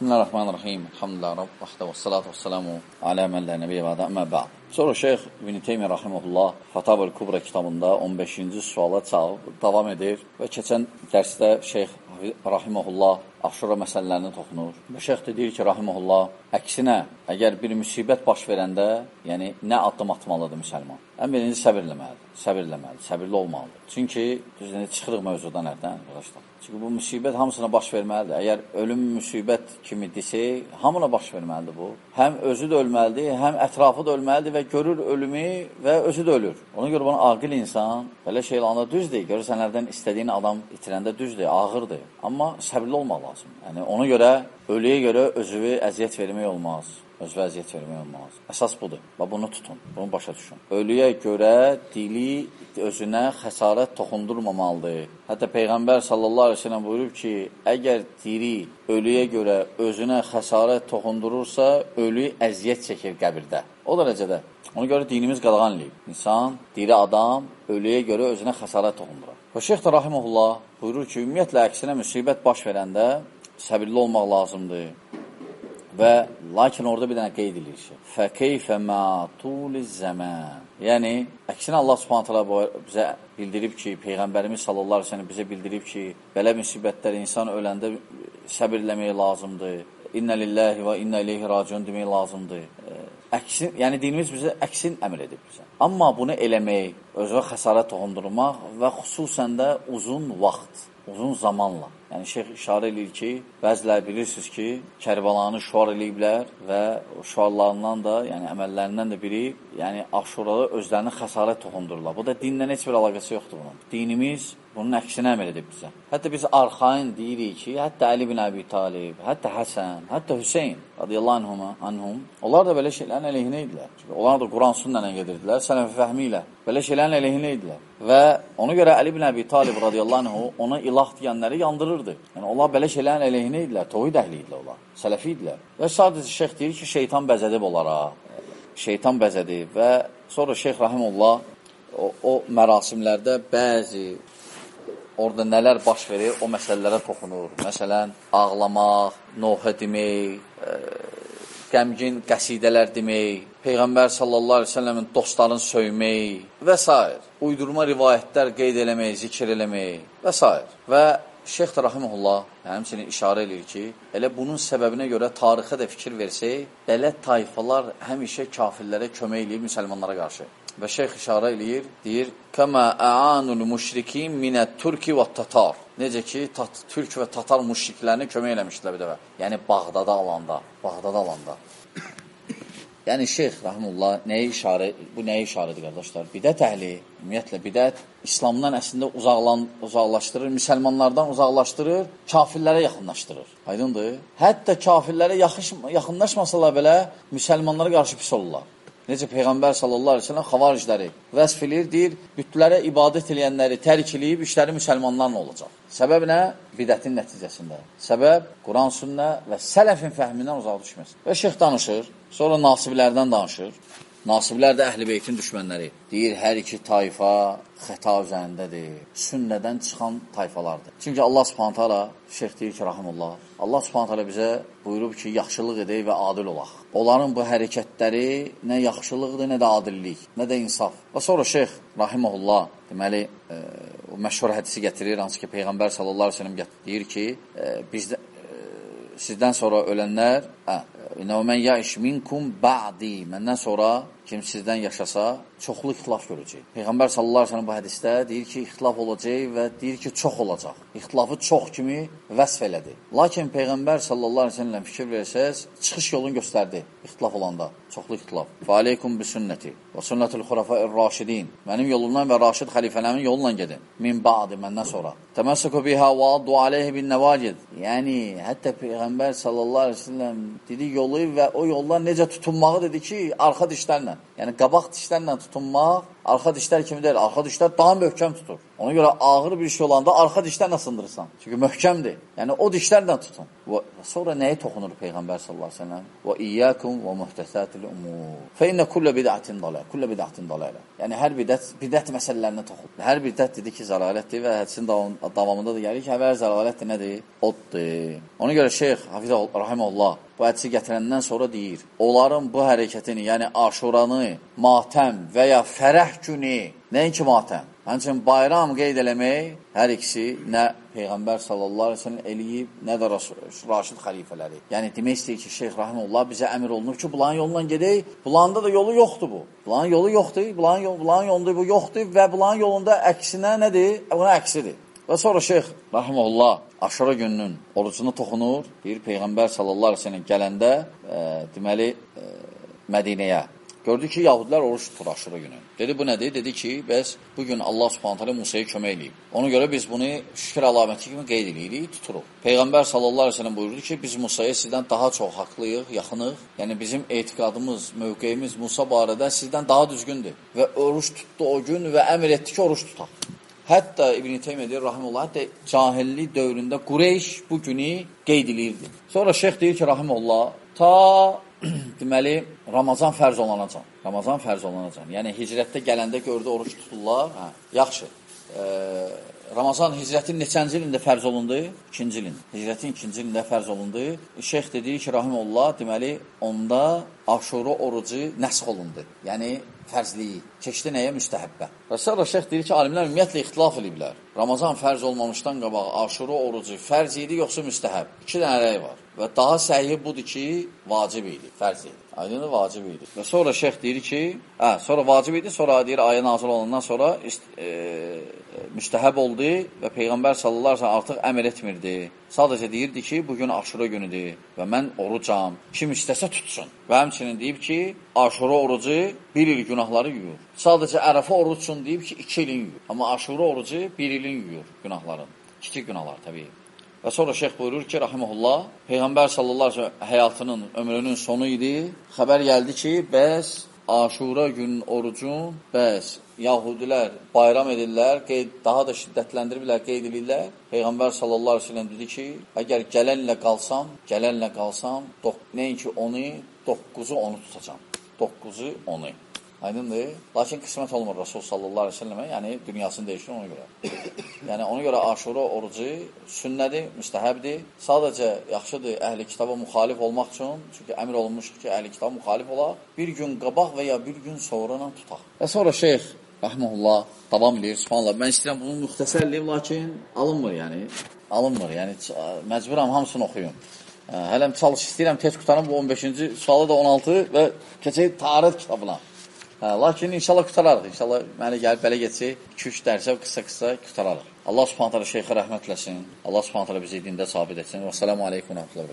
بسم الله الرحمن الرحيم. الحمد لله رب وحده والصلاة والسلام على من لا نبي بعد أما بعد. Sonra Şeyx İbn Teymi rahimehullah Fatavul Kubra kitabında 15-ci suala cavab davam edir və keçən dərsdə Şeyx rahimehullah aşura məsələlərini toxunur. Və şeyx də deyir ki, rahimehullah, əksinə, əgər bir müsibət baş verəndə, yəni nə addım atmalıdır müsəlman? Ən birinci səbir eləməlidir. Səbir eləməlidir, səbirli olmalıdır. Çünki düzdür, çıxırıq mövzudan hərdən arkadaşlar. Çünki bu müsibət hamısına baş verməlidir. Əgər ölüm müsibət kimi desək, hamına baş verməlidir bu. Həm özü də ölməlidir, həm ətrafı da ölməlidir və görür ölümü və özü də ölür. Ona görə bunu aqil insan belə şeylərdə düzdür. Görürsən hərdən istədiyin adam itirəndə düzdür, ağırdır. Amma səbirli olmaq lazım. Yəni ona görə ölüyə görə özünü əziyyət vermək olmaz özünə əziyyət vermək olmaz. Əsas budur. Və bunu tutun, bunu başa düşün. Ölüyə görə dili özünə xəsarət toxundurmamalıdır. Hətta Peyğəmbər sallallahu əleyhi və səlləm buyurub ki, əgər diri ölüyə görə özünə xəsarət toxundurursa, ölü əziyyət çəkir qəbirdə. O dərəcədə. Ona görə dinimiz qadağan eləyib. İnsan, diri adam ölüyə görə özünə xəsarət toxundurur. Və Şeyx də rahimehullah buyurur ki, ümumiyyətlə əksinə müsibət baş verəndə səbirli olmaq lazımdır Və lakin orada bir dənə qeyd edir ki, fəkeyfə mətuliz zəmən. Yəni, əksinə Allah subhanət hala bizə bildirib ki, Peyğəmbərimiz sallallahu aleyhi bizə bildirib ki, belə müsibətlər insan öləndə səbirləmək lazımdır. İnnə lillahi və innə ileyhi raciun demək lazımdır. Əksin, yəni dinimiz bizə əksin əmr edib bizə. Amma bunu eləmək, özünə xəsarət toxundurmaq və xüsusən də uzun vaxt, uzun zamanla Yəni, şeyx işarə edir ki, bəziləri bilirsiniz ki, Kərbəlanı şuar eləyiblər və şuarlarından da, yəni əməllərindən də biri, yəni aşurada özlərini xəsarət toxundururlar. Bu da dinlə heç bir əlaqəsi yoxdur bunun. Dinimiz bunun əksinə əmr edib bizə. Hətta biz arxain deyirik ki, hətta Əli bin Əbi Talib, hətta Həsən, hətta Hüseyin radiyallahu anhum, anhum onlar da belə şeylərin əleyhinə idilər. Çünki onlar da Quran sünnənə gedirdilər, sələfi fəhmi ilə. Belə şeylərin əleyhinə idilər. Və ona görə Əli bin Əbi Talib radiyallahu anhu ona ilah deyənləri yandırırdı. Yəni, onlar belə şeylərin əleyhinə idilər, tohid əhli idilər onlar, sələfi idilər. Və sadəcə şeyx deyir ki, şeytan bəzədib onlara, şeytan bəzədib və sonra şeyx Rahimullah o, o mərasimlərdə bəzi orada nələr baş verir, o məsələlərə toxunur. Məsələn, ağlamaq, nohə demək, ə, qəmgin qəsidələr demək, Peyğəmbər sallallahu əleyhi və səlləmin dostlarını söymək və s. uydurma rivayətlər qeyd eləmək, zikr eləmək və s. Və Şeyx də rahimehullah həmçinin işarə eləyir ki, elə bunun səbəbinə görə tarixə də fikir versək, belə tayfalar həmişə kafirlərə kömək eləyir müsəlmanlara qarşı. Və şeyx işarə eləyir, deyir: "Kəmə a'anul müşrikin minət turki və tatar." Necə ki, tat, türk və tatar müşriklərini kömək eləmişdilər bir dəfə. Yəni Bağdada alanda, Bağdada alanda. Yəni Şeyx Rahimullah nəyə işarə, bu nəyə işarədir qardaşlar? Bidət əhli, ümumiyyətlə bidət İslamdan əslində uzaqlan, uzaqlaşdırır, müsəlmanlardan uzaqlaşdırır, kafirlərə yaxınlaşdırır. Aydındır? Hətta kafirlərə yaxınlaşmasalar belə müsəlmanlara qarşı pis olurlar. Necə Peyğəmbər sallallahu əleyhi və səlləm xavaricləri vəsf eləyir, deyir, bütlərə ibadət edənləri tərk eləyib işləri müsəlmanlarla olacaq. Səbəb nə? Bidətin nəticəsində. Səbəb Quran, sünnə və sələfin fəhmindən uzaq düşməsi. Və şeyx danışır, sonra nasiblərdən danışır. Nasiblər də əhl-i beytin düşmənləri. Deyir, hər iki tayfa xəta üzərindədir. Sünnədən çıxan tayfalardır. Çünki Allah subhanət hala, şeyx deyir ki, rahimullah, Allah subhanət hala bizə buyurub ki, yaxşılıq edək və adil olaq. Onların bu hərəkətləri nə yaxşılıqdır, nə də adillik, nə də insaf. Və sonra şeyx, rahimullah, deməli, e, o məşhur hədisi gətirir, hansı ki, Peyğəmbər sallallahu aleyhi ve sellem deyir ki, e, bizdə, e, sizdən sonra ölənlər, hə, İnəvə mən yaş minkum ba'di. Məndən sonra kim sizdən yaşasa, çoxlu ixtilaf görəcək. Peyğəmbər sallallahu əleyhi və səlləm bu hədisdə deyir ki, ixtilaf olacaq və deyir ki, çox olacaq. İxtilafı çox kimi vəsf elədi. Lakin Peyğəmbər sallallahu əleyhi və səlləm fikir versəz, çıxış yolunu göstərdi ixtilaf olanda, çoxlu ixtilaf. Fa aleykum bi sünnəti və sünnətul xulafa'ir raşidin. Mənim yolumdan və raşid xəlifələrimin yolundan gedin. Min ba'di məndən sonra. Təməssəku biha və addu aleyhi bin nəvacid. Yəni hətta Peyğəmbər sallallahu əleyhi və səlləm dedi yolu və o yoldan necə tutunmağı dedi ki, arxa dişlərlə. Yəni qabaq dişlərlə tutunmaq Arxa dişlər kimi deyil, arxa dişlər daha möhkəm tutur. Ona görə ağır bir şey olanda arxa dişlərlə sındırırsan. Çünki möhkəmdir. Yəni o dişlərlə tutun. Və sonra nəyə toxunur Peyğəmbər sallallahu əleyhi və səlləm? Və iyyakum və muhtasatil umur. Fa inna kullu bid'atin dalal, kullu bid'atin dalal. Yəni hər bidət bidət məsələlərinə toxunur. Hər bidət dedi ki, zəlalətdir və hədisin davamında da gəlir ki, hər zəlalətdir nədir? Oddur. Ona görə Şeyx Hafiz rahimehullah bu hədisi gətirəndən sonra deyir, onların bu hərəkətini, yəni aşuranı, matəm və ya fərəh günü, nəinki matəm, həmçinin bayram qeyd eləmək, hər ikisi nə Peyğəmbər sallallahu aleyhi ve sellem eləyib, nə də Raşid xəlifələri. Yəni, demək istəyir ki, Şeyx Rahimullah bizə əmir olunur ki, bulanın yolundan gedək, bulanda da yolu yoxdur bu. Bulanın yolu yoxdur, bulanın, yol, bulanın yolunda bu yoxdur və bulanın yolunda əksinə nədir? Buna əksidir. Və sonra Şeyx Rahimullah aşırı gününün orucunu toxunur. Bir Peyğəmbər sallallahu aleyhi ve sellem gələndə, e, deməli, e, Mədinəyə Gördü ki, yahudilər oruç tutur aşırı günü. Dedi, bu nədir? Dedi ki, bəs bugün Allah subhanətələ Musaya kömək eləyib. Ona görə biz bunu şükür əlaməti kimi qeyd eləyirik, tuturuq. Peyğəmbər sallallahu aleyhi buyurdu ki, biz Musaya sizdən daha çox haqlıyıq, yaxınıq. Yəni, bizim etiqadımız, mövqeyimiz Musa barədə sizdən daha düzgündür. Və oruç tutdu o gün və əmr etdi ki, oruç tutaq. Hətta İbn-i Teymiyyə rahimullah, hətta cahillik dövründə Qureyş bu günü qeyd edirdi. Sonra şeyx deyir ki, rahimullah, ta deməli, Ramazan fərz olunacaq. Ramazan fərz olunacaq. Yəni, hicrətdə gələndə gördü, oruç tuturlar. Hə, yaxşı. E, Ramazan hicrətin neçənci ilində fərz olundu? İkinci ilin. Hicrətin ikinci ilində fərz olundu. Şeyx dedi ki, Rahimullah, deməli, onda aşura orucu nəsx olundu. Yəni, fərzliyi. Keçdi nəyə? Müstəhəbbə. Və sonra şeyx deyir ki, alimlər ümumiyyətlə ixtilaf ediblər. Ramazan fərz olmamışdan qabaq aşura orucu fərz idi, yoxsa müstəhəb? İki dənə rəy var. Və daha səhiy budur ki, vacib idi, fərz idi. Aydın vacib idi. Və sonra şeyx deyir ki, hə, sonra vacib idi, sonra deyir ayə nazil olandan sonra e, müstəhəb oldu və Peyğəmbər sallallahu əleyhi və səlləm artıq əmr etmirdi. Sadəcə deyirdi ki, bu gün Aşura günüdür və mən orucam. Kim istəsə tutsun. Və həmçinin deyib ki, Aşura orucu bir il günahları yuyur. Sadəcə Ərəfə orucsun deyib ki, iki ilin yuyur. Amma Aşura orucu bir ilin yuyur günahların. Kiçik günahlar təbii. Və sonra şeyx buyurur ki, rahiməhullah, Peyğəmbər sallallahu əleyhi və səlləm həyatının, ömrünün sonu idi. Xəbər gəldi ki, bəs Aşura gün orucun, bəs Yahudilər bayram edirlər, qeyd, daha da şiddətləndiriblər, qeyd edirlər. Peyğəmbər sallallahu əleyhi və səlləm dedi ki, əgər gələnlə qalsam, gələnlə qalsam, nəinki onu, 9-u onu tutacam. 9-u onu. Aydındır. Lakin qismət olmur Rasul sallallahu əleyhi və səlləmə, yəni dünyasını dəyişir ona görə. yəni ona görə Aşura orucu sünnədir, müstəhəbdir. Sadəcə yaxşıdır əhli kitaba müxalif olmaq üçün, çünki əmr olunmuşdur ki, əhli kitaba müxalif ola, bir gün qabaq və ya bir gün sonradan tutaq. Və sonra şeyx rəhməhullah davam edir. Subhanallah. Mən istəyirəm bunu müxtəsər eləyim, lakin alınmır, yəni. Alınmır, yəni məcburam hamısını oxuyum. Hələm çalış istəyirəm tez qutarım bu 15-ci sualı da 16 və keçək tarix kitabına. Hə, lakin inşallah qutararıq. İnşallah məni gəlib belə geçsək, 2-3 dərsə qısa-qısa qutararıq. Allah subhanətələ şeyxə rəhmət eləsin. Allah subhanətələ bizi dində sabit etsin. Və sələmu aleykum və rəhmətlə